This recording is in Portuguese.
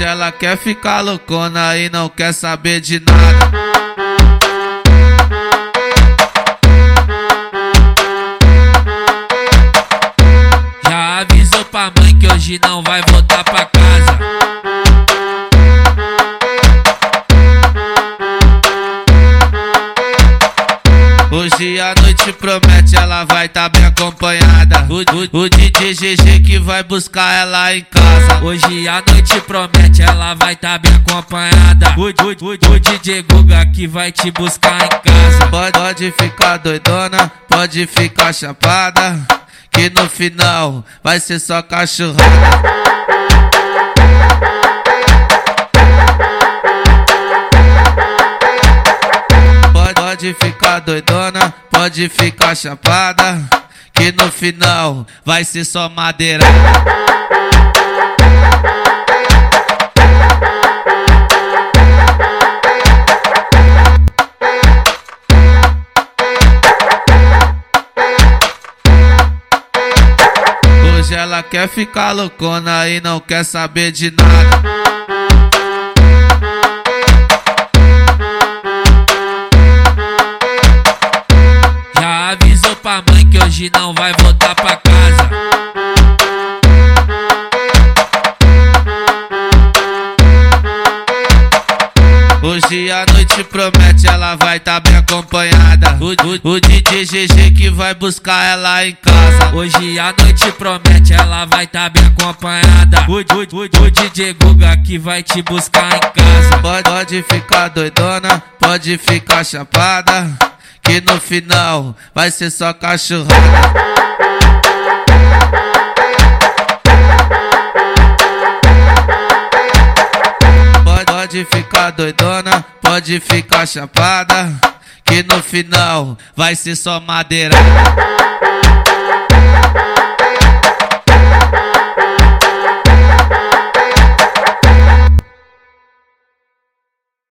ela quer ficar loucona e não quer saber de nada. Já avisou pra mãe que hoje não vai voltar pra Hoje a noite promete, ela vai tá bem acompanhada. O, o, o DJ GG que vai buscar ela em casa. Hoje a noite promete, ela vai tá bem acompanhada. O, o, o, o DJ Guga que vai te buscar em casa. Pode, pode ficar doidona, pode ficar chapada. Que no final vai ser só cachorrada. Pode, ficar doidona, pode ficar chapada. Que no final vai ser só madeira. Hoje ela quer ficar loucona e não quer saber de nada. Pra mãe que hoje não vai voltar pra casa. Hoje a noite promete, ela vai tá bem acompanhada. O, o, o DJ GG que vai buscar ela em casa. Hoje a noite promete, ela vai tá bem acompanhada. O, o, o, o DJ Guga que vai te buscar em casa. Pode, pode ficar doidona, pode ficar chapada. Que no final vai ser só cachorrada. Pode, ficar doidona, pode ficar chapada. Que no final vai ser só madeira.